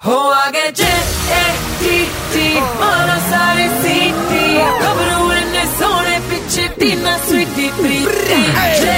हो आगे जे A T T मारो सारे सी टी गबरू ने सोने पीछे टीना स्वीटी प्रीति। जे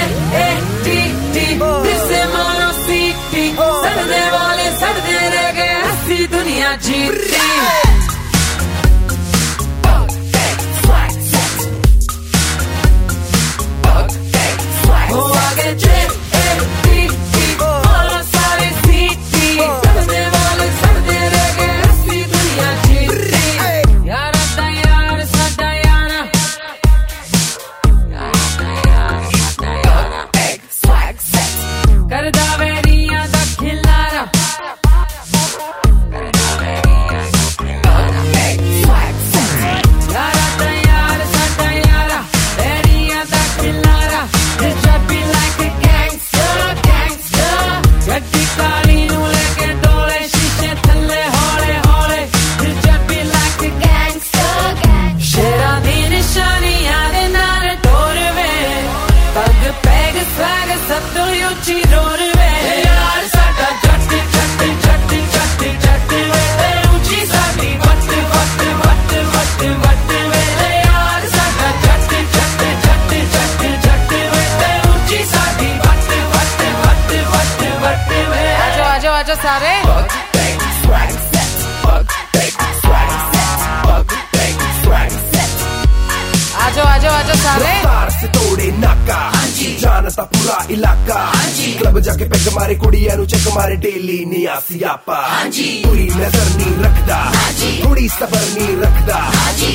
सारे आजो आजो आजो सारे तार से तोड़े नाका। जानता पूरा इलाका। क्लब जाके पैग मारे कुड़िया नु चेक मारे डेली निया सियापा पूरी नज़र नहीं रखदा थोड़ी सबर नहीं रखदा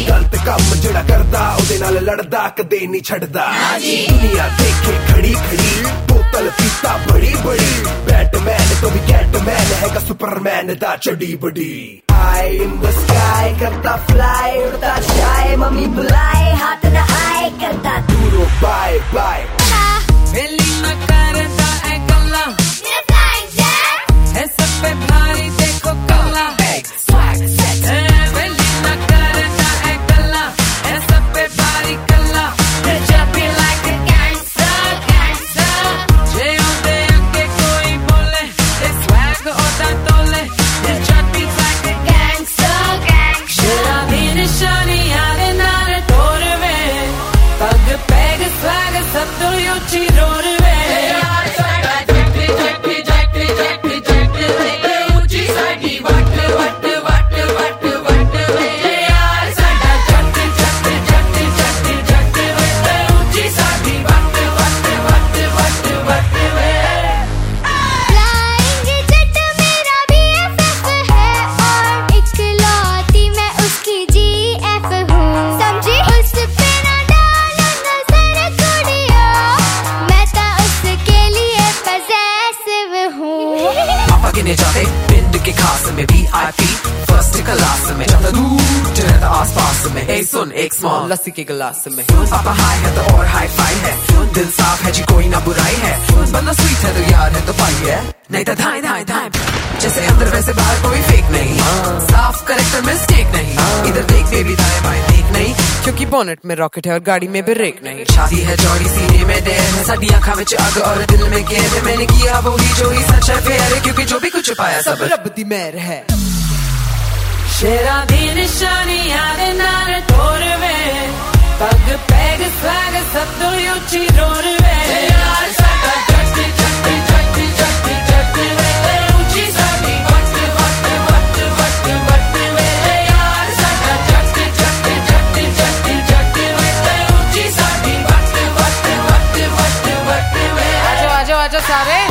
गलत काम जड़ा करदा ओदे नाल लड़दा कदे नहीं छड़दा। दुनिया देखे खड़ी खड़ी बोतल पीता बड़ी बड़ी। बैटमैन तो भी कैटमैन हैगा सुपरमैन दा चढ़ी बड़ी आई इन द स्काई करता फ्लाई उड़ता शाय मम्मी बुलाए हाथ न आए करता दूरो बाय तो गिने जाते पिंड के खास में V I P first class में। ज़्यादा दूर रहता आस पास में। ए, सुन, एक स्मॉल लस्सी के गिलास में। पापा हाई है तो और हाई फाई है। दिल साफ़ है जी, कोई ना बुराई है। बंदा स्वीट है तो यार है तो पाई है। नहीं तो धाए धाई धाई जैसे अंदर वैसे बाहर कोई फेक नहीं। साफ़ करेक्टर में स्टेक नहीं। इधर देख बेबी दाएँ बाएँ देख नहीं। क्योंकि बोनेट में रॉकेट है और गाड़ी में ब्रेक नहीं। शादी है जौड़ी, सीने में देर है। साडी आंखा में आग और दिल में गेर है। मैंने किया वो ही जो ही सच है फेयर है। क्योंकि जो भी कुछ पाया सब रब दी मेहर है। शेरा दी निशानी यारे नारे तोरवे पग, पैग स्वैग सब तो यूची रोरवे ਉੱਚੀ